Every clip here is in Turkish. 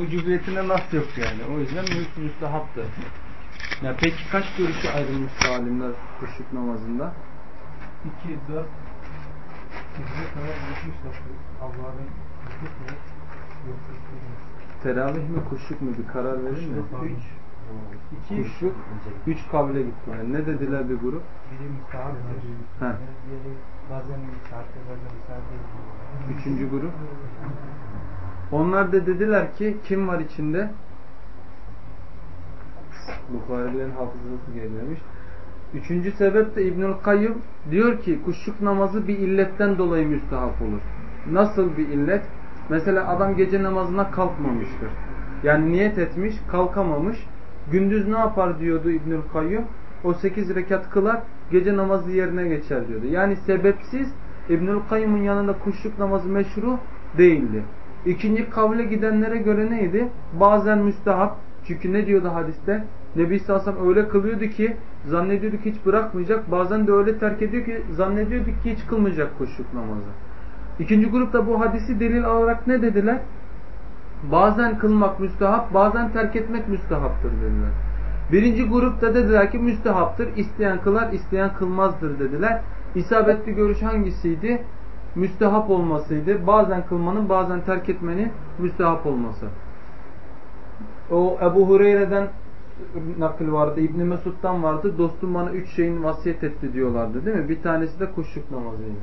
Vücubiyetine nas yok yani. O yüzden müstahaptı. Ya peki kaç görüşü ayrılmış alimler kuşluk namazında? 2, 4, 8'e kadar gitmişler. Allah'ın Teravih mi kuşluk mu bir karar verir mi? 3, 2, Kuşluk 3 kavle gittiler. Ne dediler bir grup? biri müstahaptır. He. Diğeri bazen müstahaptır, bazen müstahap değil. Üçüncü grup. Onlar da dediler ki kim var içinde? Bukharilerin hafızası gerilemiş. Üçüncü sebep de İbnül Kayyım diyor ki kuşluk namazı bir illetten dolayı müstahap olur. Nasıl bir illet? Mesela adam gece namazına kalkmamıştır. Yani niyet etmiş, kalkamamış. Gündüz ne yapar diyordu İbnül Kayyum? O sekiz rekat kılar, gece namazı yerine geçer diyordu. Yani sebepsiz İbnül Kayyum'un yanında kuşluk namazı meşru değildi. İkinci kavle gidenlere göre neydi? Bazen müstahap. Çünkü ne diyordu hadiste? Nebi Sallallahu öyle kılıyordu ki zannediyordu ki hiç bırakmayacak. Bazen de öyle terk ediyor ki zannediyordu ki hiç kılmayacak kuşluk namazı. İkinci grup da bu hadisi delil alarak ne dediler? Bazen kılmak müstahap, bazen terk etmek müstahaptır dediler. Birinci grupta dediler ki müstehaptır. İsteyen kılar, isteyen kılmazdır dediler. İsabetli görüş hangisiydi? Müstehap olmasıydı. Bazen kılmanın, bazen terk etmenin müstehap olması. O Ebu Hureyre'den nakil vardı, İbn Mesud'dan vardı. Dostum bana üç şeyin vasiyet etti diyorlardı değil mi? Bir tanesi de kuşluk namazıydı.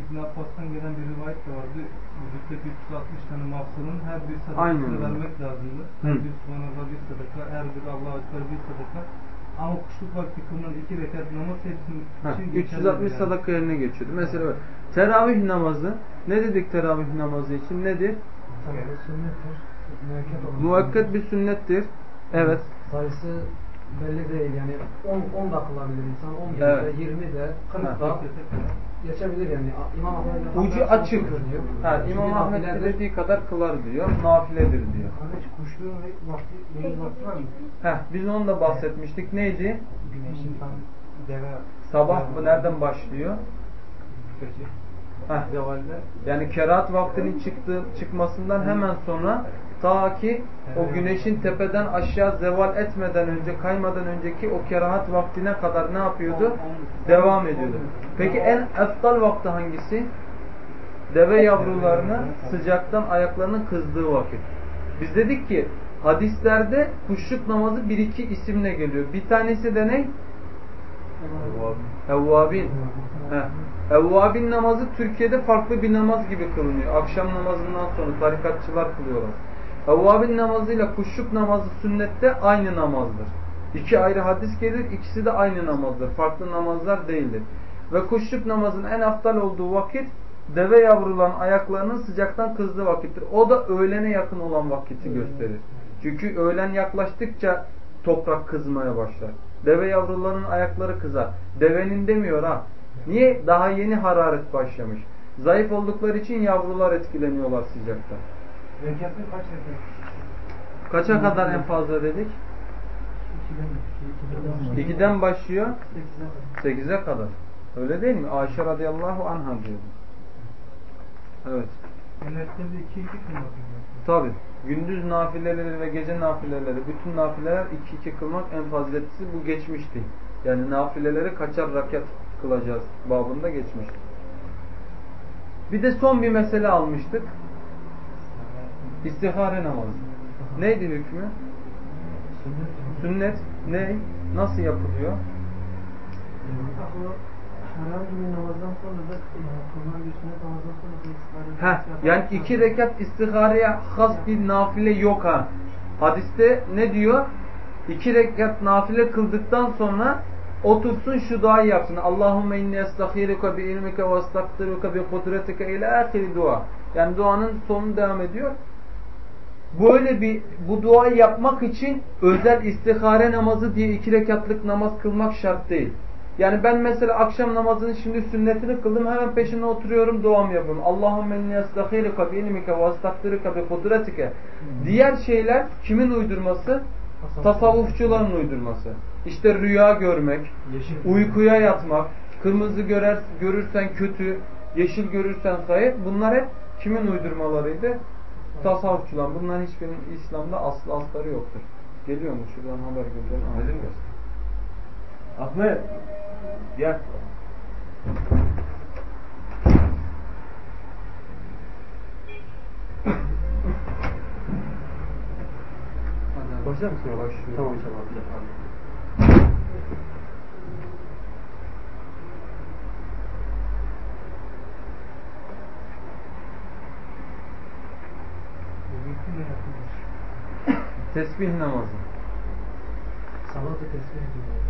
İbn Abbas'tan gelen bir rivayet de vardı. Vücutta 360 tane mafsalın her bir sadakasını vermek lazımdı. Hı. Her bir subhanallah bir sadaka, her bir Allah'a ekber bir sadaka. Ama kuşluk vakti kılınan iki rekat namaz hepsinin için 360 geçerlidir yani. sadaka yerine geçiyordu. Mesela böyle. teravih namazı ne dedik teravih namazı için? Nedir? sünnettir. Müekket olan. Muhakkak bir sünnettir. Evet. Sayısı belli değil yani 10 10 da kılabilir insan 11 Evet. de 20 de 40 Ha. da geçebilir yani İmam Ahmet Ucu açık. diyor. Ha, İmam Ahmet dilediği kadar kılar diyor. Nafiledir diyor. Kardeş kuşluğun vakti, belli vakti var mı? Heh, biz onu da bahsetmiştik. Neydi? Güneşin tam deve Sabah bu nereden başlıyor? gece Heh, yani kerahat vaktinin çıktığı, çıkmasından hemen sonra ta ki o güneşin tepeden aşağı zeval etmeden önce, kaymadan önceki o kerahat vaktine kadar ne yapıyordu? Devam ediyordu. Peki en eftal vakti hangisi? Deve yavrularını sıcaktan ayaklarının kızdığı vakit. Biz dedik ki hadislerde kuşluk namazı bir iki isimle geliyor. Bir tanesi de ne? Evvabin. Evvabin namazı Türkiye'de farklı bir namaz gibi kılınıyor. Akşam namazından sonra tarikatçılar kılıyorlar. Evvabin namazıyla kuşluk namazı sünnette aynı namazdır. İki ayrı hadis gelir, ikisi de aynı namazdır. Farklı namazlar değildir. Ve kuşluk namazın en aftal olduğu vakit deve yavruların ayaklarının sıcaktan kızdığı vakittir. O da öğlene yakın olan vakiti gösterir. Çünkü öğlen yaklaştıkça toprak kızmaya başlar. Deve yavrularının ayakları kızar. Devenin demiyor ha. Niye? Daha yeni hararet başlamış. Zayıf oldukları için yavrular etkileniyorlar sıcakta. Rekatı kaç rekat? Kaça kadar en fazla dedik? İkiden. İkiden başlıyor. Sekize. 8'e kadar. Öyle değil mi? Ayşe radıyallahu anha diyordu. Evet. Genellikle de iki iki kılmak. Tabi. Gündüz nafileleri ve gece nafileleri, bütün nafileler iki iki kılmak en faziletlisi bu geçmişti. Yani nafileleri kaçar rakat kılacağız babında geçmişti. Bir de son bir mesele almıştık. İstihare namazı. Neydi hükmü? Sünnet ne? Nasıl yapılıyor? Heh, yani iki rekat istihareye has bir nafile yok ha. Hadiste ne diyor? İki rekat nafile kıldıktan sonra otursun şu duayı yapsın. Allahümme inni estaghiruka bi ilmike ve estagfiruka bi kudretike ila ahiri dua. Yani duanın sonu devam ediyor. Böyle bir bu duayı yapmak için özel istihare namazı diye iki rekatlık namaz kılmak şart değil. Yani ben mesela akşam namazının şimdi sünnetini kıldım hemen peşine oturuyorum duamı yapıyorum. Allahümme inni estaghiruka bi ilmike ve estagfiruka bi kudretike. Diğer şeyler kimin uydurması? Tasavvufçuların uydurması. İşte rüya görmek, uykuya yatmak, kırmızı görer, görürsen kötü, yeşil görürsen hayır. Bunlar hep kimin uydurmalarıydı? Tasavvufçular. Bunların hiçbirinin İslam'da aslı asları yoktur. Geliyor mu? Şuradan haber gönderin. Anladın mı? Ahmet. Gel. Başlar mısın? Başlıyor. Tamam tamam. Tesbih namazı. Salatı tesbih ediyor.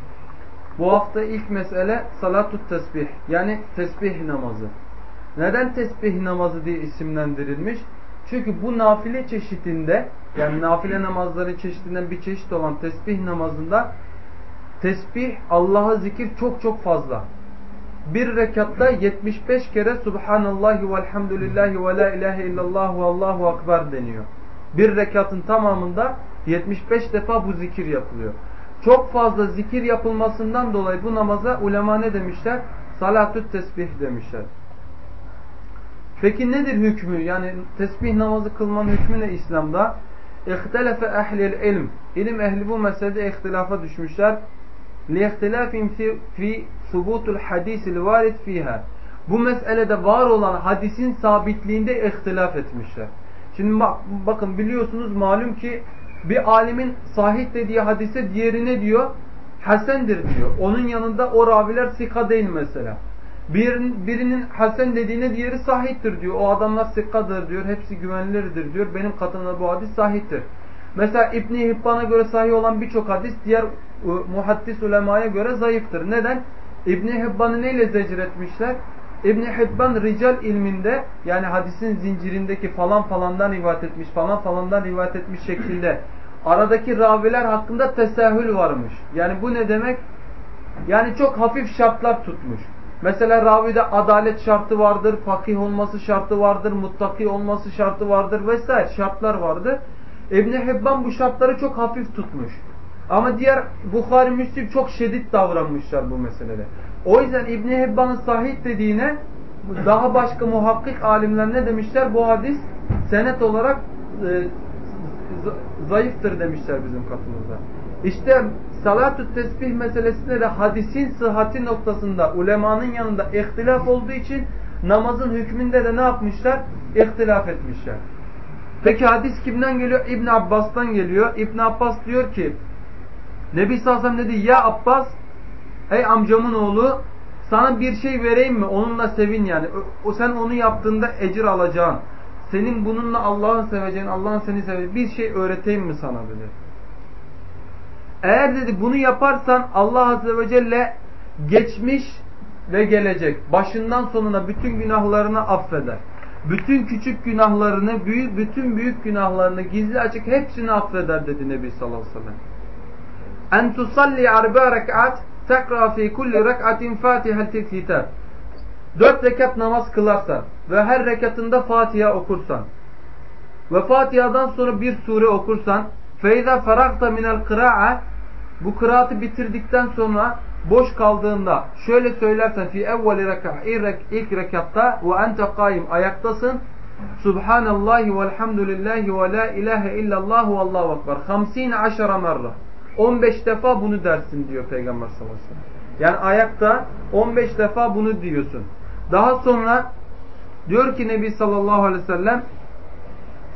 Bu hafta ilk mesele salatut tesbih yani tesbih namazı. Neden tesbih namazı diye isimlendirilmiş? Çünkü bu nafile çeşitinde yani nafile namazların çeşitinden bir çeşit olan tesbih namazında tesbih Allah'a zikir çok çok fazla. Bir rekatta 75 kere Subhanallahi velhamdülillahi ve la ilahe illallah ve allahu akbar deniyor. Bir rekatın tamamında 75 defa bu zikir yapılıyor. Çok fazla zikir yapılmasından dolayı bu namaza ulema ne demişler? Salatü tesbih demişler. Peki nedir hükmü? Yani tesbih namazı kılmanın hükmü ne İslam'da? İhtelefe ehlil ilm. İlim ehli bu meselede ihtilafa düşmüşler. لِيَخْتِلَافٍ fi subutul hadisil varid fiha. Bu meselede var olan hadisin sabitliğinde ihtilaf etmişler. Şimdi bak, bakın biliyorsunuz malum ki bir alimin sahih dediği hadise diğerine diyor hasendir diyor. Onun yanında o raviler sika değil mesela. Bir, birinin hasen dediğine diğeri sahihtir diyor. O adamlar sikadır diyor. Hepsi güvenilirdir diyor. Benim katımda bu hadis sahihtir. Mesela İbn Hibban'a göre sahih olan birçok hadis diğer muhaddis ulemaya göre zayıftır. Neden? İbn Hibban'ı neyle zecir etmişler? İbn Hibban rical ilminde yani hadisin zincirindeki falan falandan rivayet etmiş, falan falandan rivayet etmiş şeklinde aradaki raviler hakkında tesahül varmış. Yani bu ne demek? Yani çok hafif şartlar tutmuş. Mesela ravide adalet şartı vardır, fakih olması şartı vardır, muttaki olması şartı vardır vesaire şartlar vardır. İbn Hibban bu şartları çok hafif tutmuş. Ama diğer Bukhari Müslim çok şiddet davranmışlar bu meselede. O yüzden İbn Hibban'ın sahih dediğine daha başka muhakkik alimler ne demişler? Bu hadis senet olarak e, zayıftır demişler bizim katımızda. İşte salatü tesbih meselesinde de hadisin sıhhati noktasında ulemanın yanında ihtilaf olduğu için namazın hükmünde de ne yapmışlar? İhtilaf etmişler. Peki hadis kimden geliyor? İbn Abbas'tan geliyor. İbn Abbas diyor ki Nebi sallallahu aleyhi dedi ya Abbas ey amcamın oğlu sana bir şey vereyim mi? Onunla sevin yani. O sen onu yaptığında ecir alacağın. Senin bununla Allah'ı seveceğin, Allah'ın seni seveceğin bir şey öğreteyim mi sana dedi. Eğer dedi bunu yaparsan Allah Azze ve Celle geçmiş ve gelecek başından sonuna bütün günahlarını affeder. Bütün küçük günahlarını, büyük, bütün büyük günahlarını gizli açık hepsini affeder dedi Nebi sallallahu aleyhi ve sellem. En tusalli arba rekat tekra fi kulli rek'atin fatihatil kitab. Dört rekat namaz kılarsan ve her rekatında Fatiha okursan ve Fatiha'dan sonra bir sure okursan feyza faragta minel kıra'a bu kıraatı bitirdikten sonra boş kaldığında şöyle söylersen fi evveli reka ilk rekatta ve ente kaim ayaktasın Subhanallahi velhamdülillahi ve la ilahe illallah ve allahu ekber. 50 aşara merra. 15 defa bunu dersin diyor Peygamber sallallahu aleyhi ve sellem. Yani ayakta 15 defa bunu diyorsun. Daha sonra diyor ki Nebi sallallahu aleyhi ve sellem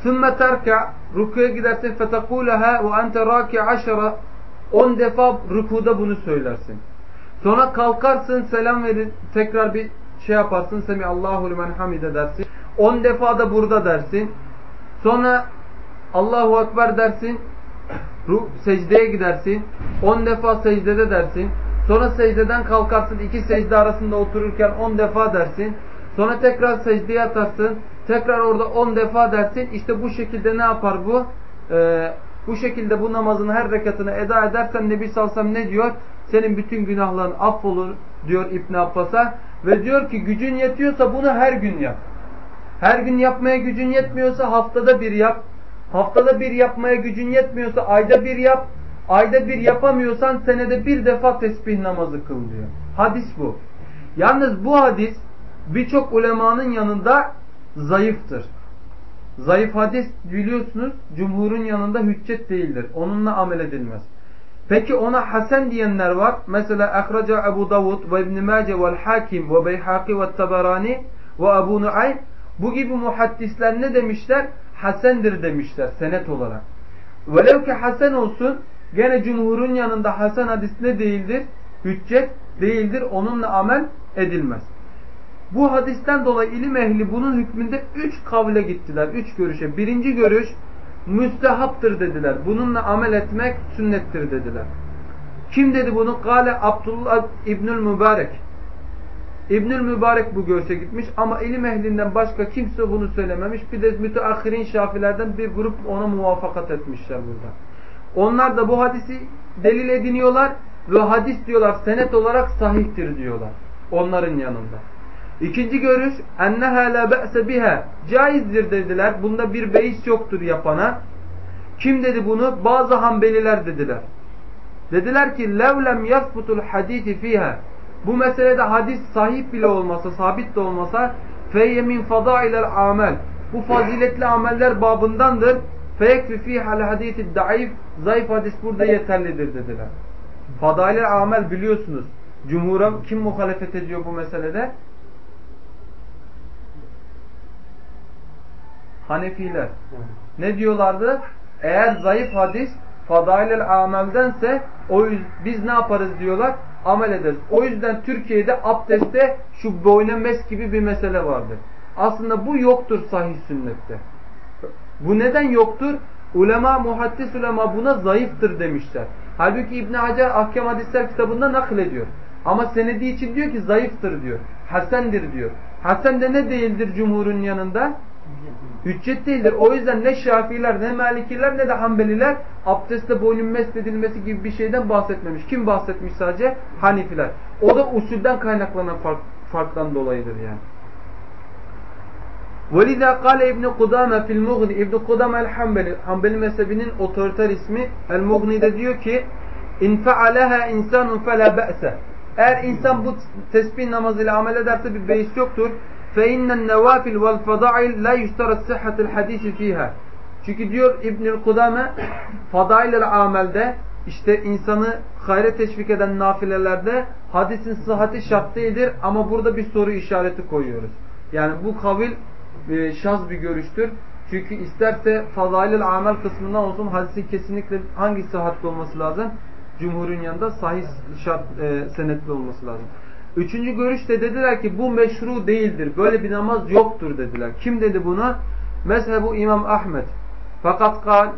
ثُمَّ terka Rukuya gidersin فَتَقُولَهَا وَاَنْتَ رَاكِ عَشَرَ 10 defa rükuda bunu söylersin. Sonra kalkarsın selam verir tekrar bir şey yaparsın semi Allahu limen hamide dersin. 10 defa da burada dersin. Sonra Allahu ekber dersin. Secdeye gidersin. 10 defa secdede dersin. Sonra secdeden kalkarsın. iki secde arasında otururken 10 defa dersin. Sonra tekrar secdeye atarsın. Tekrar orada 10 defa dersin. İşte bu şekilde ne yapar bu? Ee, bu şekilde bu namazın her rekatını eda edersen Nebi Salsam ne diyor? Senin bütün günahların affolur diyor İbn Abbas'a. Ve diyor ki gücün yetiyorsa bunu her gün yap. Her gün yapmaya gücün yetmiyorsa haftada bir yap. Haftada bir yapmaya gücün yetmiyorsa ayda bir yap. Ayda bir yapamıyorsan senede bir defa tesbih namazı kıl diyor. Hadis bu. Yalnız bu hadis birçok ulemanın yanında zayıftır. Zayıf hadis biliyorsunuz cumhurun yanında hüccet değildir. Onunla amel edilmez. Peki ona hasen diyenler var. Mesela Akhraca Ebu Davud ve İbn Mace ve Hakim ve Beyhaki ve Tabarani ve Ebu Nuaym bu gibi muhaddisler ne demişler? Hasendir demişler senet olarak. Velev ki hasen olsun gene cumhurun yanında hasen hadis ne değildir? Hüccet değildir. Onunla amel edilmez. Bu hadisten dolayı ilim ehli bunun hükmünde üç kavle gittiler. Üç görüşe. Birinci görüş müstehaptır dediler. Bununla amel etmek sünnettir dediler. Kim dedi bunu? Kale Abdullah İbnül Mübarek. İbnül Mübarek bu görüşe gitmiş ama ilim ehlinden başka kimse bunu söylememiş. Bir de müteahhirin şafilerden bir grup ona muvafakat etmişler burada. Onlar da bu hadisi delil ediniyorlar ve hadis diyorlar senet olarak sahihtir diyorlar. Onların yanında. İkinci görüş enneha la be'se biha caizdir dediler. Bunda bir beis yoktur yapana. Kim dedi bunu? Bazı hanbeliler dediler. Dediler ki levlem yasbutul hadisi fiha bu meselede hadis sahip bile olmasa, sabit de olmasa feyye min fadailel amel bu faziletli ameller babındandır. Feyekfi fihal hadisi daif zayıf hadis burada yeterlidir dediler. Fadailel amel biliyorsunuz. Cumhura kim muhalefet ediyor bu meselede? Hanefiler. Ne diyorlardı? Eğer zayıf hadis fadailel ameldense o biz ne yaparız diyorlar? Amel ederiz. O yüzden Türkiye'de abdestte şu boyna mes gibi bir mesele vardır. Aslında bu yoktur sahih sünnette. Bu neden yoktur? Ulema, muhaddis ulema buna zayıftır demişler. Halbuki İbn Hacer Ahkam Hadisler kitabında naklediyor. Ama senedi için diyor ki zayıftır diyor. Hasendir diyor. Hasen de ne değildir cumhurun yanında? Hüccet değildir. O yüzden ne Şafiiler ne Malikiler ne de Hanbeliler abdestte boynun mesledilmesi gibi bir şeyden bahsetmemiş. Kim bahsetmiş sadece? Hanifiler. O da usulden kaynaklanan fark, farktan dolayıdır yani. وَلِذَا قَالَ İbn Kudame fil Mughni İbn Kudame el-Hanbeli Hanbeli mezhebinin otoriter ismi El-Mughni'de diyor ki اِنْ فَعَلَهَا اِنْسَانٌ فَلَا بَأْسَ Eğer insan bu tesbih namazıyla amel ederse bir beis yoktur. فَاِنَّ النَّوَافِلْ وَالْفَضَائِلْ لَا يُشْتَرَتْ صِحَّةِ الْحَدِيثِ ف۪يهَا Çünkü diyor İbnül Kudame fadail amelde işte insanı hayre teşvik eden nafilelerde hadisin sıhhati şart değildir ama burada bir soru işareti koyuyoruz. Yani bu kavil e, şaz bir görüştür. Çünkü isterse fadailil amel kısmından olsun hadisin kesinlikle hangi sıhhatli olması lazım? Cumhurun yanında sahih şart e, senetli olması lazım. Üçüncü görüşte dediler ki bu meşru değildir. Böyle bir namaz yoktur dediler. Kim dedi buna? Mezhebu İmam Ahmet. Fakat kal,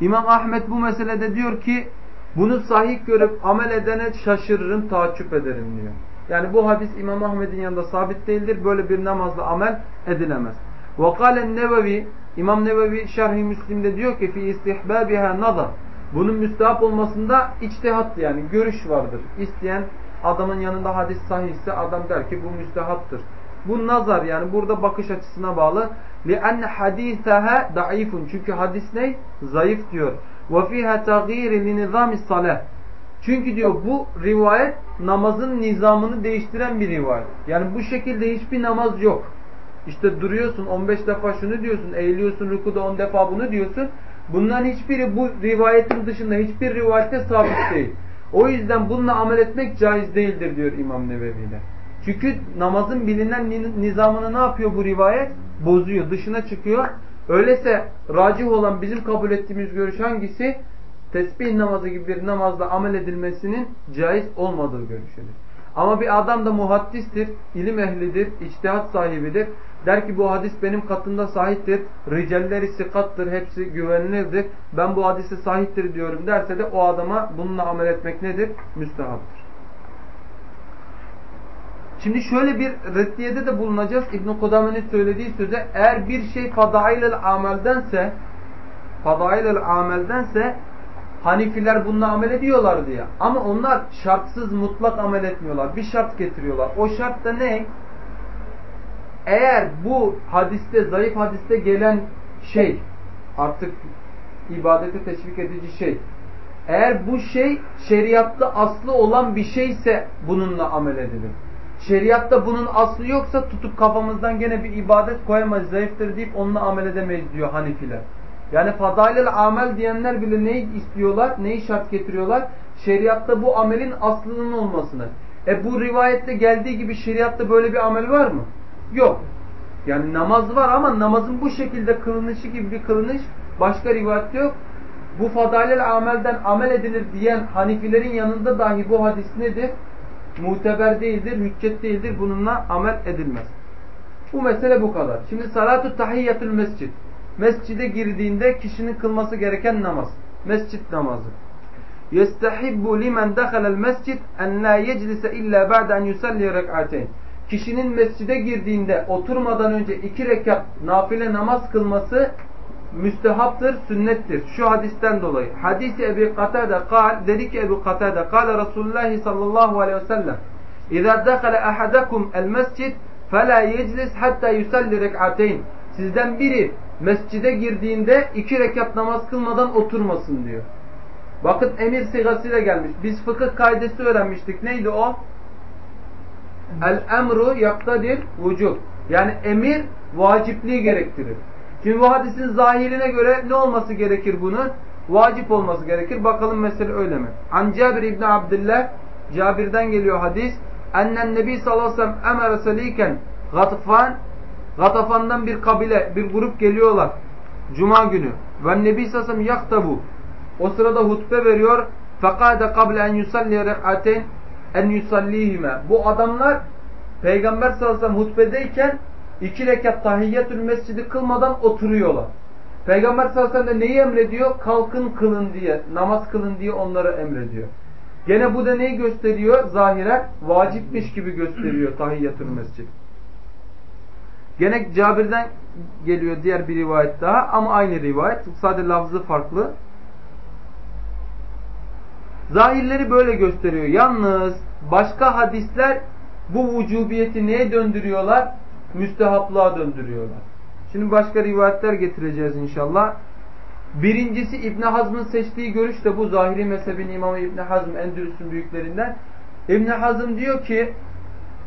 İmam Ahmet bu meselede diyor ki bunu sahih görüp amel edene şaşırırım, taaccüp ederim diyor. Yani bu hadis İmam Ahmet'in yanında sabit değildir. Böyle bir namazla amel edilemez. وَقَالَ Nevevi İmam Nevevi Şerh-i Müslim'de diyor ki fi istihbabiha nazar. Bunun müstehap olmasında içtihat yani görüş vardır. İsteyen adamın yanında hadis sahihse adam der ki bu müstehaptır. Bu nazar yani burada bakış açısına bağlı. لِأَنَّ حَد۪يثَهَا ضَعِيفٌ Çünkü hadis ne? Zayıf diyor. وَفِيهَا تَغِيرِ لِنِظَامِ الصَّلَةِ Çünkü diyor bu rivayet namazın nizamını değiştiren bir rivayet. Yani bu şekilde hiçbir namaz yok. İşte duruyorsun 15 defa şunu diyorsun, eğiliyorsun rükuda 10 defa bunu diyorsun. Bunların hiçbiri bu rivayetin dışında hiçbir rivayette sabit değil. O yüzden bununla amel etmek caiz değildir diyor İmam Nebevi'de. Çünkü namazın bilinen nizamını ne yapıyor bu rivayet? Bozuyor, dışına çıkıyor. Öyleyse racih olan bizim kabul ettiğimiz görüş hangisi? Tesbih namazı gibi bir namazla amel edilmesinin caiz olmadığı görüşüdür. Ama bir adam da muhaddistir, ilim ehlidir, içtihat sahibidir. Der ki bu hadis benim katında sahiptir, ricalleri sikattır, hepsi güvenilirdir. Ben bu hadisi sahiptir diyorum derse de o adama bununla amel etmek nedir? Müstehaptır. Şimdi şöyle bir reddiyede de bulunacağız. İbn-i Kudame'nin söylediği söze eğer bir şey fadailel ameldense fadailel ameldense Hanifiler bununla amel ediyorlar diye. Ama onlar şartsız mutlak amel etmiyorlar. Bir şart getiriyorlar. O şart da ne? Eğer bu hadiste, zayıf hadiste gelen şey artık ibadete teşvik edici şey. Eğer bu şey şeriatta aslı olan bir şeyse bununla amel edilir. Şeriatta bunun aslı yoksa tutup kafamızdan gene bir ibadet koyamayız, zayıftır deyip onunla amel edemeyiz diyor Hanifiler. Yani fadailel amel diyenler bile neyi istiyorlar, neyi şart getiriyorlar? Şeriatta bu amelin aslının olmasını. E bu rivayette geldiği gibi şeriatta böyle bir amel var mı? Yok. Yani namaz var ama namazın bu şekilde kılınışı gibi bir kılınış başka rivayette yok. Bu fadailel amelden amel edilir diyen Hanifilerin yanında dahi bu hadis nedir? Muteber değildir, hüccet değildir. Bununla amel edilmez. Bu mesele bu kadar. Şimdi salatu tahiyyatül mescid. Mescide girdiğinde kişinin kılması gereken namaz. Mescit namazı. Yestahibbu limen dakhala'l mescid en la yeclise illa ba'de en yusalli rek'ateyn. Kişinin mescide girdiğinde oturmadan önce iki rekat nafile namaz kılması müstehaptır, sünnettir. Şu hadisten dolayı. Hadisi Ebi Katade kal, dedi ki Ebu Katade, kal Resulullah sallallahu aleyhi ve sellem, İzâ dekale ahadakum el mescid, فَلَا يَجْلِسْ hatta yusalli rek'ateyn. Sizden biri mescide girdiğinde iki rekat namaz kılmadan oturmasın diyor. Bakın emir sigasıyla gelmiş. Biz fıkıh kaidesi öğrenmiştik. Neydi o? El emru yaktadir vücub. Yani emir vacipliği gerektirir. Şimdi bu hadisin zahirine göre ne olması gerekir bunun? Vacip olması gerekir. Bakalım mesele öyle mi? An Cabir İbni Abdillah Cabir'den geliyor hadis. Ennen Nebi sallallahu aleyhi ve sellem emere seliken Gatfan Gatafan'dan bir kabile, bir grup geliyorlar. Cuma günü. Ve Nebi sellem yaktabu. O sırada hutbe veriyor. Fekade kable en yusalli rek'ateyn en yusallihime. Bu adamlar Peygamber sallallahu hutbedeyken iki rekat tahiyyatül mescidi kılmadan oturuyorlar. Peygamber sallallahu aleyhi neyi emrediyor? Kalkın kılın diye, namaz kılın diye onları emrediyor. Gene bu da neyi gösteriyor? Zahiren vacipmiş gibi gösteriyor tahiyyatül mescid. Gene Cabir'den geliyor diğer bir rivayet daha ama aynı rivayet. Sadece lafzı farklı. Zahirleri böyle gösteriyor. Yalnız başka hadisler bu vücubiyeti neye döndürüyorlar? Müstehaplığa döndürüyorlar. Şimdi başka rivayetler getireceğiz inşallah. Birincisi İbn Hazm'ın seçtiği görüş de bu zahiri mezhebin imamı İbn Hazm Endülüs'ün büyüklerinden. İbn Hazm diyor ki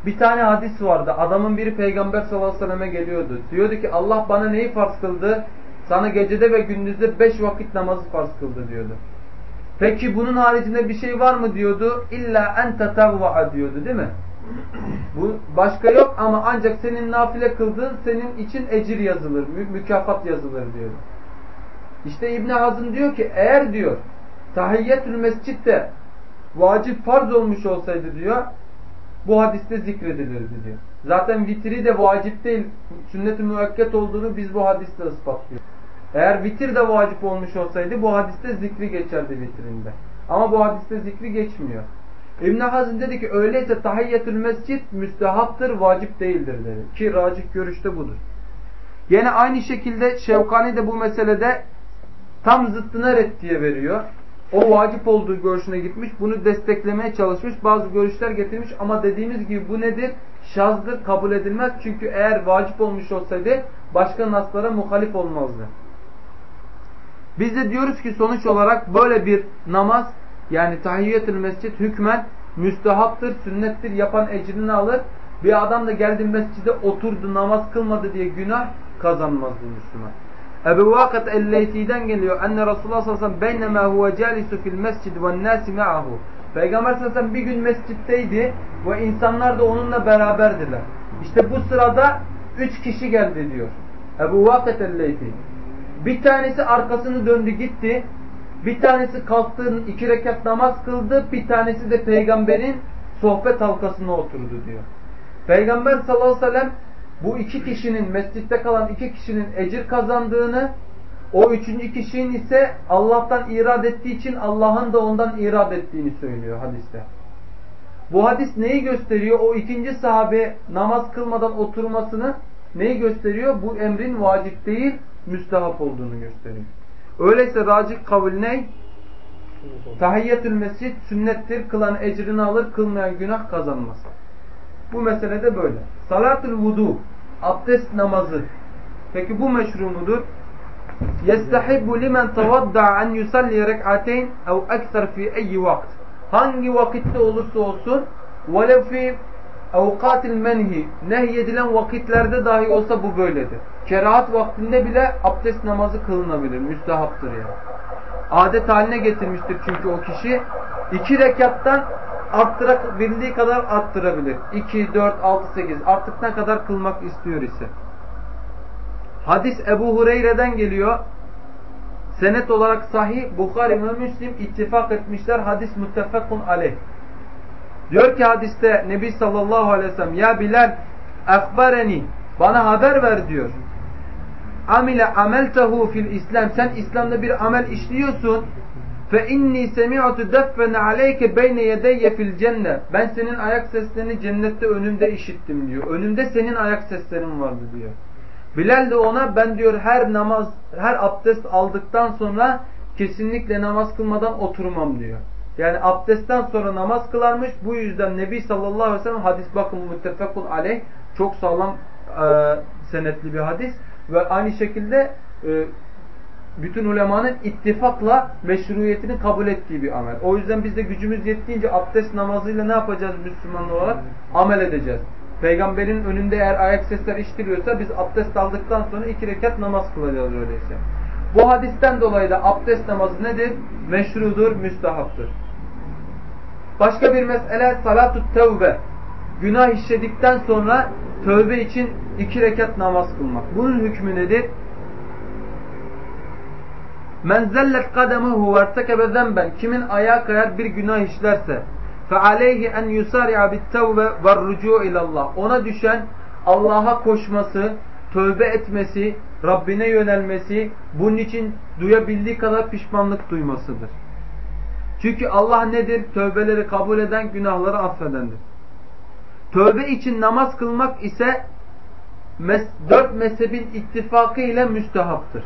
bir tane hadis vardı. Adamın biri Peygamber sallallahu aleyhi ve selleme geliyordu. Diyordu ki Allah bana neyi farz kıldı? Sana gecede ve gündüzde beş vakit namazı farz kıldı diyordu. Peki bunun haricinde bir şey var mı diyordu? İlla en tetavva'a diyordu değil mi? Bu başka yok ama ancak senin nafile kıldığın senin için ecir yazılır, mü mükafat yazılır diyordu. İşte İbn Hazım diyor ki eğer diyor tahiyyetül mescitte vacip farz olmuş olsaydı diyor bu hadiste zikredilirdi diyor. Zaten vitri de vacip değil, sünnet-i müvekket olduğunu biz bu hadiste ispatlıyoruz. Eğer vitir de vacip olmuş olsaydı bu hadiste zikri geçerdi vitrinde. Ama bu hadiste zikri geçmiyor. İbn Hazm dedi ki öyleyse tahiyyetül mescid müstehaptır, vacip değildir dedi. Ki racih görüşte budur. Yine aynı şekilde Şevkani de bu meselede tam zıttına reddiye veriyor. O vacip olduğu görüşüne gitmiş. Bunu desteklemeye çalışmış. Bazı görüşler getirmiş ama dediğimiz gibi bu nedir? Şazdır, kabul edilmez. Çünkü eğer vacip olmuş olsaydı başka naslara muhalif olmazdı. Biz de diyoruz ki sonuç olarak böyle bir namaz yani tahiyyetül mescid hükmen müstehaptır, sünnettir, yapan ecrini alır. Bir adam da geldi mescide oturdu namaz kılmadı diye günah kazanmaz bu Müslüman. Ebu Vakat el-Leyti'den geliyor. Enne Resulullah sallallahu aleyhi ve sellem beynema huve calisu fil mescid ve nâsi ma'ahu. Peygamber sallallahu aleyhi ve sellem bir gün mescitteydi ve insanlar da onunla beraberdiler. İşte bu sırada üç kişi geldi diyor. Ebu Vakat el-Leyti. Bir tanesi arkasını döndü gitti. Bir tanesi kalktı iki rekat namaz kıldı. Bir tanesi de peygamberin sohbet halkasına oturdu diyor. Peygamber sallallahu aleyhi ve sellem bu iki kişinin mescitte kalan iki kişinin ecir kazandığını o üçüncü kişinin ise Allah'tan irad ettiği için Allah'ın da ondan irad ettiğini söylüyor hadiste. Bu hadis neyi gösteriyor? O ikinci sahabe namaz kılmadan oturmasını neyi gösteriyor? Bu emrin vacip değil, müstahap olduğunu gösteriyor. Öyleyse racih kavul ne? Tahiyyetül mescid sünnettir. Kılan ecrini alır, kılmayan günah kazanmaz. Bu mesele de böyle. Salatul vudu, abdest namazı. Peki bu meşru mudur? Yestahibbu limen tavadda an yusalli rek'ateyn ev ekser fi eyyi vakt. Hangi vakitte olursa olsun velev fi evkatil menhi nehyedilen vakitlerde dahi olsa bu böyledir. Kerahat vaktinde bile abdest namazı kılınabilir. Müstehaptır yani. Adet haline getirmiştir çünkü o kişi. iki rekattan arttırabildiği kadar arttırabilir. 2, 4, 6, 8 artık ne kadar kılmak istiyor ise. Hadis Ebu Hureyre'den geliyor. Senet olarak sahih Bukhari ve Müslim ittifak etmişler. Hadis muttefakun aleyh. Diyor ki hadiste Nebi sallallahu aleyhi ve sellem ya Bilal akbareni bana haber ver diyor. Amile ameltehu fil İslam sen İslam'da bir amel işliyorsun. Fe inni semi'tu deffen aleyke beyne yedeyye fil cennet. Ben senin ayak seslerini cennette önümde işittim diyor. Önümde senin ayak seslerin vardı diyor. Bilal de ona ben diyor her namaz, her abdest aldıktan sonra kesinlikle namaz kılmadan oturmam diyor. Yani abdestten sonra namaz kılarmış. Bu yüzden Nebi sallallahu aleyhi ve sellem hadis bakın muttefakun aleyh çok sağlam e, senetli bir hadis ve aynı şekilde e, bütün ulemanın ittifakla meşruiyetini kabul ettiği bir amel. O yüzden biz de gücümüz yettiğince abdest namazıyla ne yapacağız Müslüman olarak? Amel edeceğiz. Peygamberin önünde eğer ayak sesler iştiriyorsa biz abdest aldıktan sonra iki rekat namaz kılacağız öyleyse. Bu hadisten dolayı da abdest namazı nedir? Meşrudur, müstahaptır. Başka bir mesele salatut tevbe. Günah işledikten sonra tövbe için iki rekat namaz kılmak. Bunun hükmü nedir? Men zellet kademuhu vertekebe zemben. Kimin ayağı kayar bir günah işlerse. Fe aleyhi en yusari'a bit tevbe ve rucu ilallah. Ona düşen Allah'a koşması, tövbe etmesi, Rabbine yönelmesi, bunun için duyabildiği kadar pişmanlık duymasıdır. Çünkü Allah nedir? Tövbeleri kabul eden, günahları affedendir. Tövbe için namaz kılmak ise mes dört mezhebin ittifakı ile müstehaptır.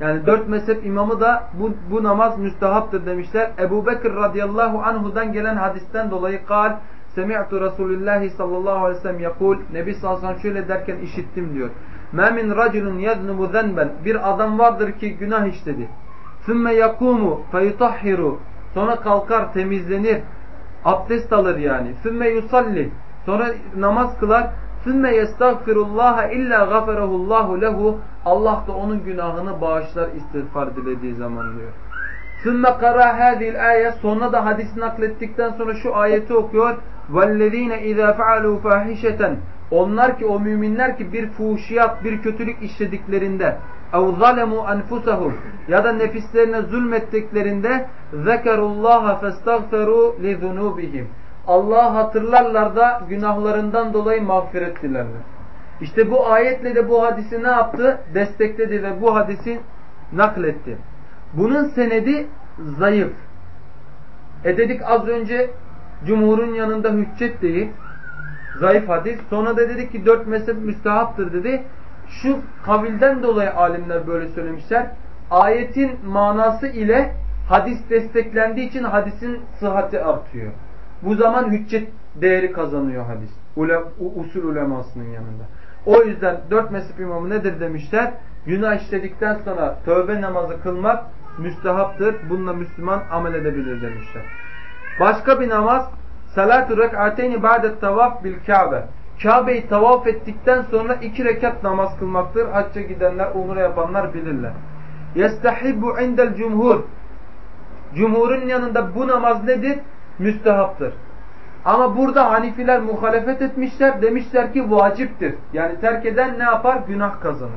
Yani dört mezhep imamı da bu, bu namaz müstehaptır demişler. Ebu Bekir radıyallahu anhudan gelen hadisten dolayı kal Semi'tu Resulullah sallallahu aleyhi ve sellem yakul Nebi sallallahu şöyle derken işittim diyor. Ma min raculun yadnubu zenben bir adam vardır ki günah işledi. Sümme yakumu feyutahhiru sonra kalkar temizlenir. Abdest alır yani. Sümme yusalli sonra namaz kılar. Sümme yestagfirullaha illa gaferahullahu lehu Allah da onun günahını bağışlar istiğfar dilediği zaman diyor. Sümme kara hadil ayet sonra da hadis naklettikten sonra şu ayeti okuyor. وَالَّذ۪ينَ اِذَا فَعَلُوا فَاحِشَةً Onlar ki o müminler ki bir fuhşiyat, bir kötülük işlediklerinde اَوْ ظَلَمُوا أَنْفُسَهُمْ ya da nefislerine zulmettiklerinde ذَكَرُوا اللّٰهَ فَاسْتَغْفَرُوا لِذُنُوبِهِمْ Allah'ı hatırlarlar da günahlarından dolayı mağfiret dilerler. İşte bu ayetle de bu hadisi ne yaptı? Destekledi ve bu hadisi nakletti. Bunun senedi zayıf. E dedik az önce cumhurun yanında hüccet değil. Zayıf hadis. Sonra da dedik ki dört mezhep müstehaptır dedi. Şu kavilden dolayı alimler böyle söylemişler. Ayetin manası ile hadis desteklendiği için hadisin sıhhati artıyor. Bu zaman hüccet değeri kazanıyor hadis. Ule, usul ulemasının yanında. O yüzden dört mezhep imamı nedir demişler? Günah işledikten sonra tövbe namazı kılmak müstehaptır. Bununla Müslüman amel edebilir demişler. Başka bir namaz salatu rek'ateyni ba'de tavaf bil Kabe. Kabe'yi tavaf ettikten sonra iki rekat namaz kılmaktır. Hacca gidenler, umre yapanlar bilirler. Yestahibbu indel cumhur. Cumhurun yanında bu namaz nedir? Müstehaptır. Ama burada Hanifiler muhalefet etmişler. Demişler ki vaciptir. Yani terk eden ne yapar? Günah kazanır.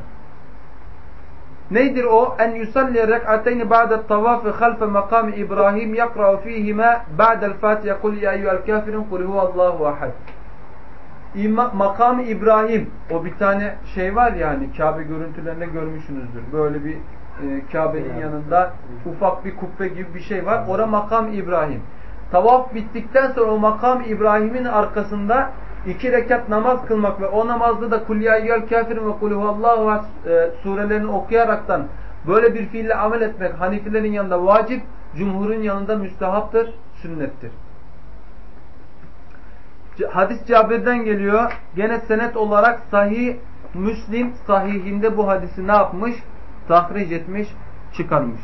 Neydir o? En yusalli rek'ateyni ba'de tavafi halfe makam İbrahim yakra'u fihime ba'del fatiha kul ya eyyuhel kafirun kul huvallahu ahad. Makam İbrahim o bir tane şey var ya hani Kabe görüntülerinde görmüşsünüzdür. Böyle bir e, Kabe'nin yanında ufak bir kubbe gibi bir şey var. Ora makam İbrahim. Tavaf bittikten sonra o makam İbrahim'in arkasında iki rekat namaz kılmak ve o namazda da kul ya kafirin ve kul huvallahu e, surelerini okuyaraktan böyle bir fiille amel etmek Hanifilerin yanında vacip, cumhurun yanında müstehaptır, sünnettir. Hadis Cabir'den geliyor. Gene senet olarak sahih Müslim sahihinde bu hadisi ne yapmış? Tahric etmiş, çıkarmış.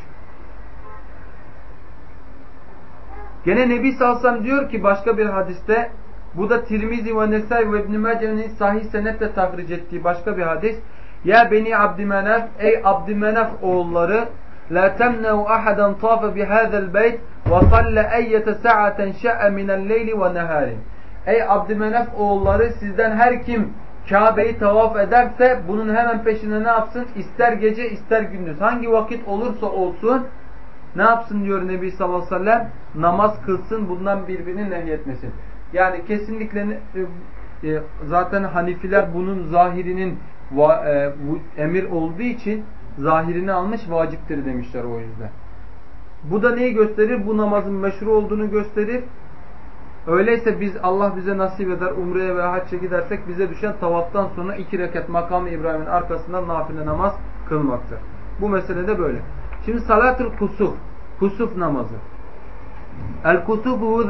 Gene Nebi Salsam diyor ki başka bir hadiste bu da Tirmizi ve Nesai ve İbn-i Mace'nin sahih senetle tahric ettiği başka bir hadis. Ya beni Abdümenaf ey Abdümenaf oğulları la temne'u ahadan tafe bihâzel beyt ve salle eyyete sa'aten şe'e minel leyli ve neharin. Ey Abdümenaf oğulları sizden her kim Kabe'yi tavaf ederse bunun hemen peşine ne yapsın? İster gece ister gündüz. Hangi vakit olursa olsun ne yapsın diyor Nebi sallallahu aleyhi ve sellem? Namaz kılsın bundan birbirini nehyetmesin. Yani kesinlikle e, e, zaten Hanifiler bunun zahirinin e, emir olduğu için zahirini almış vaciptir demişler o yüzden. Bu da neyi gösterir? Bu namazın meşru olduğunu gösterir. Öyleyse biz Allah bize nasip eder umreye veya hacca gidersek bize düşen tavaftan sonra iki rekat makamı İbrahim'in arkasından nafile namaz kılmaktır. Bu mesele de böyle. Şimdi salatül kusuf, kusuf namazı. El kusubu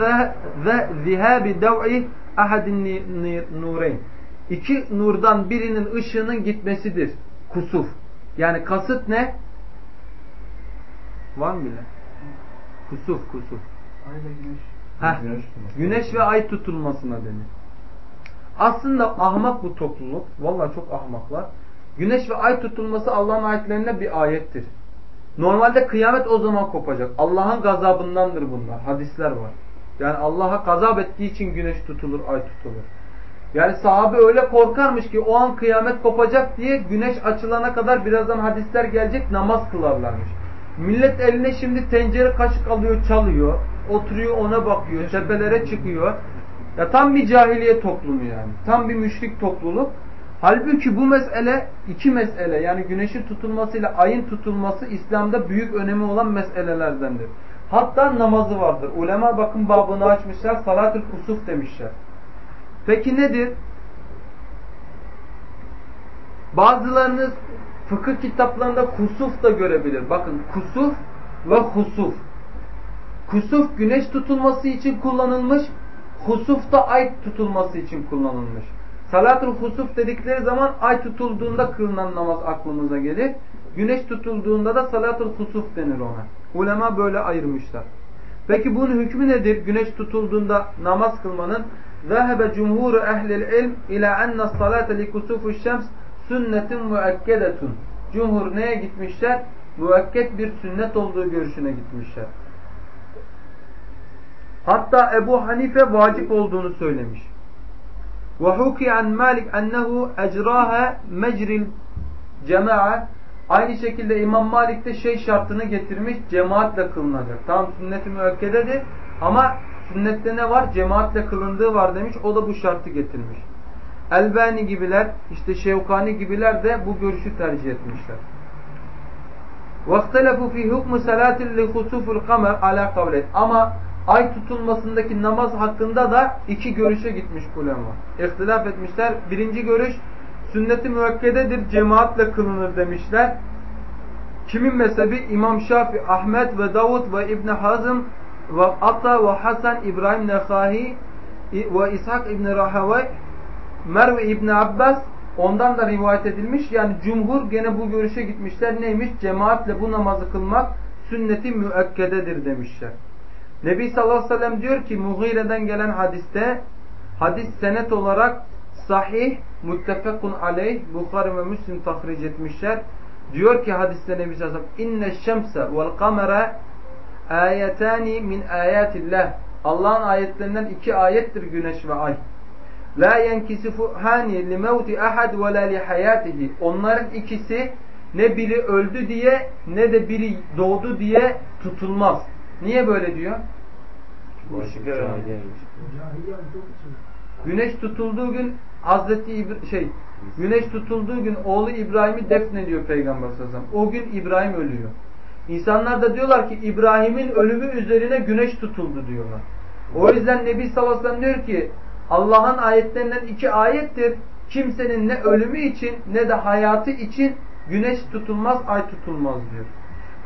ve zihabi dev'i ahadin nureyn. İki nurdan birinin ışığının gitmesidir. Kusuf. Yani kasıt ne? Var mı bile? Kusuf, kusuf. Ayla güneş. Heh, güneş ve ay tutulmasına denir. Aslında ahmak bu topluluk. Vallahi çok ahmaklar. Güneş ve ay tutulması Allah'ın ayetlerinde bir ayettir. Normalde kıyamet o zaman kopacak. Allah'ın gazabındandır bunlar. Hadisler var. Yani Allah'a gazap ettiği için güneş tutulur, ay tutulur. Yani sahabe öyle korkarmış ki o an kıyamet kopacak diye güneş açılana kadar birazdan hadisler gelecek namaz kılarlarmış. Millet eline şimdi tencere kaşık alıyor çalıyor. Oturuyor ona bakıyor. Tepelere çıkıyor. Ya tam bir cahiliye toplumu yani. Tam bir müşrik topluluk. Halbuki bu mesele iki mesele yani güneşin tutulmasıyla ayın tutulması İslam'da büyük önemi olan meselelerdendir. Hatta namazı vardır. Ulema bakın babını açmışlar. Salatül kusuf demişler. Peki nedir? Bazılarınız fıkıh kitaplarında kusuf da görebilir. Bakın kusuf ve husuf. Kusuf güneş tutulması için kullanılmış. Husuf da ay tutulması için kullanılmış. Salatul husuf dedikleri zaman ay tutulduğunda kılınan namaz aklımıza gelir. Güneş tutulduğunda da salatul husuf denir ona. Ulema böyle ayırmışlar. Peki bunun hükmü nedir? Güneş tutulduğunda namaz kılmanın Zahebe cumhuru ehlil ilm ila enne salate li kusufu şems sünnetin müekkedetun. Cumhur neye gitmişler? Müekket bir sünnet olduğu görüşüne gitmişler. Hatta Ebu Hanife vacip olduğunu söylemiş. وحكي عن مالك أنه أجراها مجري cema'a Aynı şekilde İmam Malik de şey şartını getirmiş cemaatle kılınacak. Tam sünnet-i müekkededir ama sünnette ne var? Cemaatle kılındığı var demiş. O da bu şartı getirmiş. Elbani gibiler, işte Şevkani gibiler de bu görüşü tercih etmişler. وَاخْتَلَفُوا فِي حُكْمُ سَلَاتٍ لِخُسُوفُ الْقَمَرِ عَلَى قَوْلَيْنِ Ama ay tutulmasındaki namaz hakkında da iki görüşe gitmiş ulema. İhtilaf etmişler. Birinci görüş sünnet-i müekkededir, cemaatle kılınır demişler. Kimin mezhebi? İmam Şafi, Ahmet ve Davud ve İbn Hazm ve Ata ve Hasan İbrahim Nekhahi ve İshak İbn Rahavay Merve İbn Abbas ondan da rivayet edilmiş. Yani cumhur gene bu görüşe gitmişler. Neymiş? Cemaatle bu namazı kılmak sünneti müekkededir demişler. Nebi sallallahu aleyhi ve sellem diyor ki Mughire'den gelen hadiste hadis senet olarak sahih, muttefakun aleyh, Bukhari ve Müslim tahric etmişler. Diyor ki hadiste Nebi sallallahu aleyhi ve sellem şemse vel kamera ayetani min ayatillah. Allah'ın ayetlerinden iki ayettir güneş ve ay. La yenkisifu hani li mevti ahad ve la li hayatihi. Onların ikisi ne biri öldü diye ne de biri doğdu diye tutulmaz. Niye böyle diyor? Güneş tutulduğu gün Hazreti İbra şey Güneş tutulduğu gün oğlu İbrahim'i defnediyor Peygamber sallallahu aleyhi ve sellem. O gün İbrahim ölüyor. İnsanlar da diyorlar ki İbrahim'in ölümü üzerine güneş tutuldu diyorlar. O yüzden Nebi sallallahu aleyhi ve sellem diyor ki Allah'ın ayetlerinden iki ayettir. Kimsenin ne ölümü için ne de hayatı için güneş tutulmaz, ay tutulmaz diyor.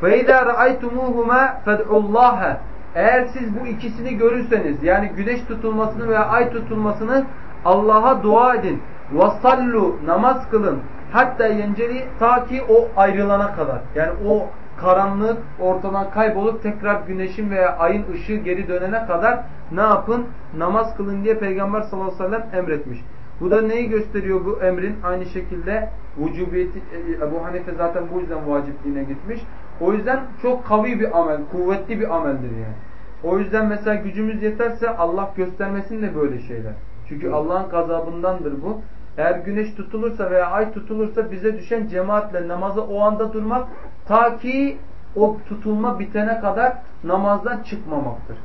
Ve izâ ra'aytumûhumâ fed'ullâhe. Eğer siz bu ikisini görürseniz yani güneş tutulmasını veya ay tutulmasını Allah'a dua edin. Vasallu namaz kılın. Hatta yenceli ta ki o ayrılana kadar. Yani o karanlık ortadan kaybolup tekrar güneşin veya ayın ışığı geri dönene kadar ne yapın? Namaz kılın diye Peygamber sallallahu aleyhi ve sellem emretmiş. Bu da neyi gösteriyor bu emrin? Aynı şekilde vücubiyeti e, e, Ebu Hanife zaten bu yüzden vacipliğine gitmiş. O yüzden çok kavi bir amel, kuvvetli bir ameldir yani. O yüzden mesela gücümüz yeterse Allah göstermesin de böyle şeyler. Çünkü Allah'ın gazabındandır bu. Eğer güneş tutulursa veya ay tutulursa bize düşen cemaatle namaza o anda durmak ta ki o tutulma bitene kadar namazdan çıkmamaktır.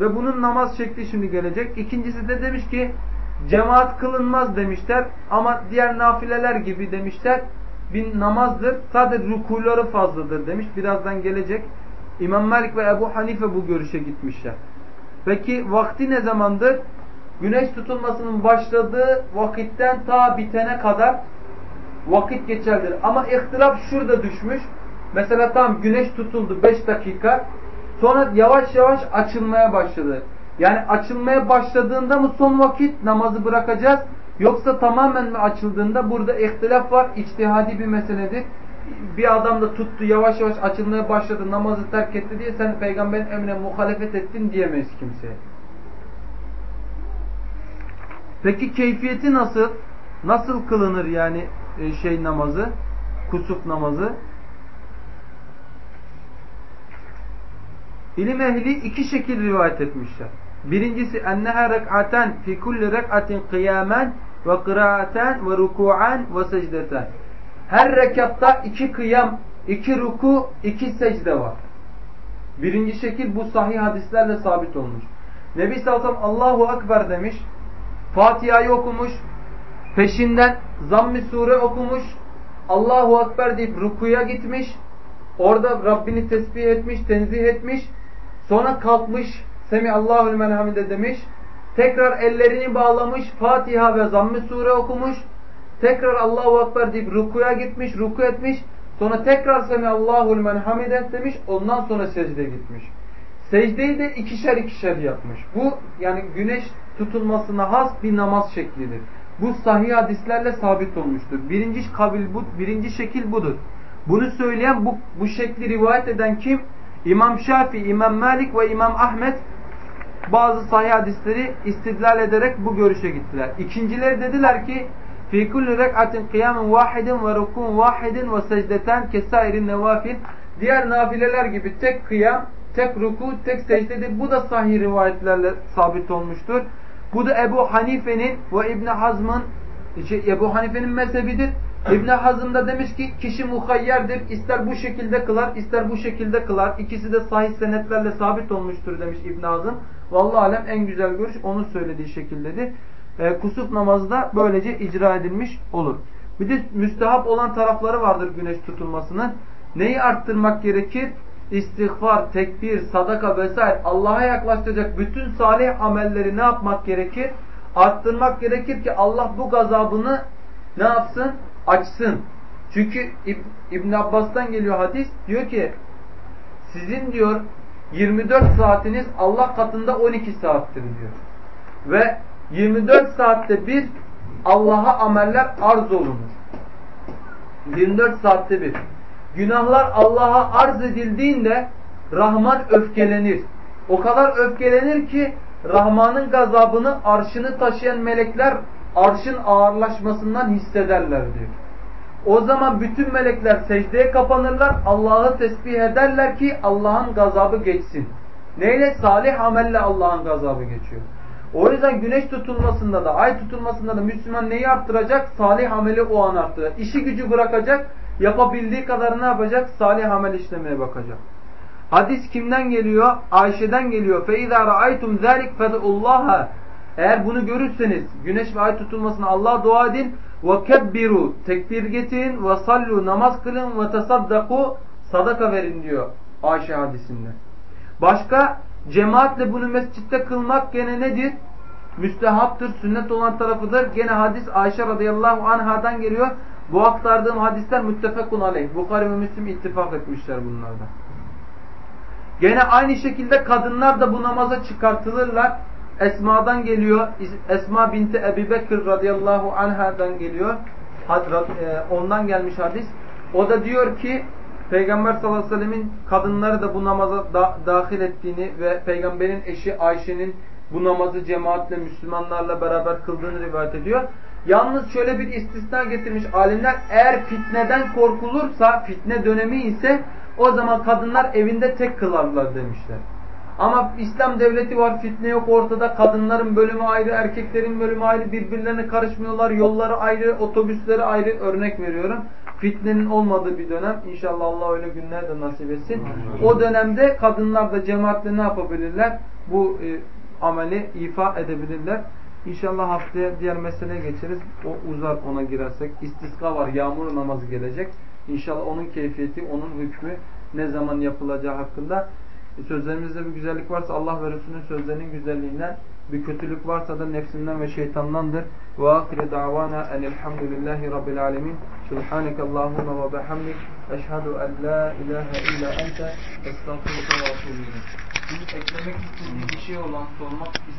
Ve bunun namaz şekli şimdi gelecek. İkincisi de demiş ki cemaat kılınmaz demişler ama diğer nafileler gibi demişler bir namazdır. Sadece rukuları fazladır demiş. Birazdan gelecek. İmam Malik ve Ebu Hanife bu görüşe gitmişler. Peki vakti ne zamandır? Güneş tutulmasının başladığı vakitten ta bitene kadar vakit geçerlidir. Ama ihtilaf şurada düşmüş. Mesela tam güneş tutuldu 5 dakika. Sonra yavaş yavaş açılmaya başladı. Yani açılmaya başladığında mı son vakit namazı bırakacağız? Yoksa tamamen mi açıldığında burada ihtilaf var. İçtihadi bir meseledir. Bir adam da tuttu yavaş yavaş açılmaya başladı namazı terk etti diye sen peygamberin emrine muhalefet ettin diyemeyiz kimseye. Peki keyfiyeti nasıl? Nasıl kılınır yani e, şey namazı? Kusuf namazı? İlim ehli iki şekil rivayet etmişler. Birincisi enneha rek'aten fi kulli rek'atin kıyamen ve kıraaten ve ruku'an ve secdeten. Her rekatta iki kıyam, iki ruku, iki secde var. Birinci şekil bu sahih hadislerle sabit olmuş. Nebi sallallahu Allahu Ekber demiş. Fatiha'yı okumuş. Peşinden Zamm-ı Sure okumuş. Allahu Ekber deyip rukuya gitmiş. Orada Rabbini tesbih etmiş, tenzih etmiş. Sonra kalkmış. Semi Allahu limen hamide demiş. Tekrar ellerini bağlamış. Fatiha ve Zamm-ı Sure okumuş. Tekrar Allahu Ekber deyip rukuya gitmiş, ruku etmiş. Sonra tekrar Semi Allahu limen hamide demiş. Ondan sonra secde gitmiş. Secdeyi de ikişer ikişer yapmış. Bu yani güneş tutulmasına has bir namaz şeklidir. Bu sahih hadislerle sabit olmuştur. Birinci kabil bu, birinci şekil budur. Bunu söyleyen bu, bu şekli rivayet eden kim? İmam Şafi, İmam Malik ve İmam Ahmet bazı sahih hadisleri istidlal ederek bu görüşe gittiler. İkincileri dediler ki fi kulli rek'atin kıyamun vahidin ve rukun vahidin ve secdeten kesairin nevafil diğer nafileler gibi tek kıyam, tek ruku, tek secdedir. Bu da sahih rivayetlerle sabit olmuştur. Bu da Ebu Hanife'nin ve İbn Hazm'ın şey, Ebu Hanife'nin mezhebidir. İbn Hazm da demiş ki kişi muhayyerdir. İster bu şekilde kılar, ister bu şekilde kılar. İkisi de sahih senetlerle sabit olmuştur demiş İbn Hazm. Vallahi alem en güzel görüş onun söylediği şekildedir. E, kusuf namazı da böylece icra edilmiş olur. Bir de müstehap olan tarafları vardır güneş tutulmasının. Neyi arttırmak gerekir? İstiğfar, tekbir, sadaka vesaire Allah'a yaklaştıracak bütün salih amelleri ne yapmak gerekir? Arttırmak gerekir ki Allah bu gazabını ne yapsın? Açsın. Çünkü İbn Abbas'tan geliyor hadis diyor ki sizin diyor 24 saatiniz Allah katında 12 saattir diyor. Ve 24 saatte bir Allah'a ameller arz olunur. 24 saatte bir. Günahlar Allah'a arz edildiğinde Rahman öfkelenir. O kadar öfkelenir ki Rahman'ın gazabını arşını taşıyan melekler arşın ağırlaşmasından hissederler diyor. O zaman bütün melekler secdeye kapanırlar. Allah'ı tesbih ederler ki Allah'ın gazabı geçsin. Neyle? Salih amelle Allah'ın gazabı geçiyor. O yüzden güneş tutulmasında da ay tutulmasında da Müslüman neyi arttıracak? Salih ameli o an arttıracak. İşi gücü bırakacak. Yapabildiği kadar ne yapacak? Salih amel işlemeye bakacak. Hadis kimden geliyor? Ayşe'den geliyor. فَاِذَا رَأَيْتُمْ ذَٰلِكْ فَدْعُ Eğer bunu görürseniz güneş ve ay tutulmasına Allah'a dua edin. Ve kebbiru tekbir getirin ve sallu namaz kılın ve tasaddaku sadaka verin diyor Ayşe hadisinde. Başka cemaatle bunu mescitte kılmak gene nedir? Müstehaptır, sünnet olan tarafıdır. Gene hadis Ayşe radıyallahu anhadan geliyor. Bu aktardığım hadisler müttefekun aleyh. Bukhari ve Müslim ittifak etmişler bunlarda. Gene aynı şekilde kadınlar da bu namaza çıkartılırlar. Esma'dan geliyor. Esma binti Ebi Bekir radıyallahu anhadan geliyor. E, ondan gelmiş hadis. O da diyor ki Peygamber sallallahu aleyhi ve sellemin kadınları da bu namaza da, dahil ettiğini ve peygamberin eşi Ayşe'nin bu namazı cemaatle Müslümanlarla beraber kıldığını rivayet ediyor. Yalnız şöyle bir istisna getirmiş alimler eğer fitneden korkulursa fitne dönemi ise o zaman kadınlar evinde tek kılarlar demişler. Ama İslam devleti var, fitne yok ortada. Kadınların bölümü ayrı, erkeklerin bölümü ayrı. Birbirlerine karışmıyorlar. Yolları ayrı, otobüsleri ayrı. Örnek veriyorum. Fitnenin olmadığı bir dönem. İnşallah Allah öyle günler de nasip etsin. O dönemde kadınlar da cemaatle ne yapabilirler? Bu e, ameli ifa edebilirler. İnşallah haftaya diğer meseleye geçeriz. O uzar ona girersek. İstiska var. Yağmur namazı gelecek. İnşallah onun keyfiyeti, onun hükmü ne zaman yapılacağı hakkında sözlerimizde bir güzellik varsa Allah ve Resulünün sözlerinin güzelliğinden bir kötülük varsa da nefsinden ve şeytandandır. Ve ahire davana enelhamdülillahi rabbil alemin. Subhaneke Allahumma ve behamdik. Eşhedü en la ilahe illa ente. Estağfurullah ve Eklemek istediği bir şey olan sormak istediği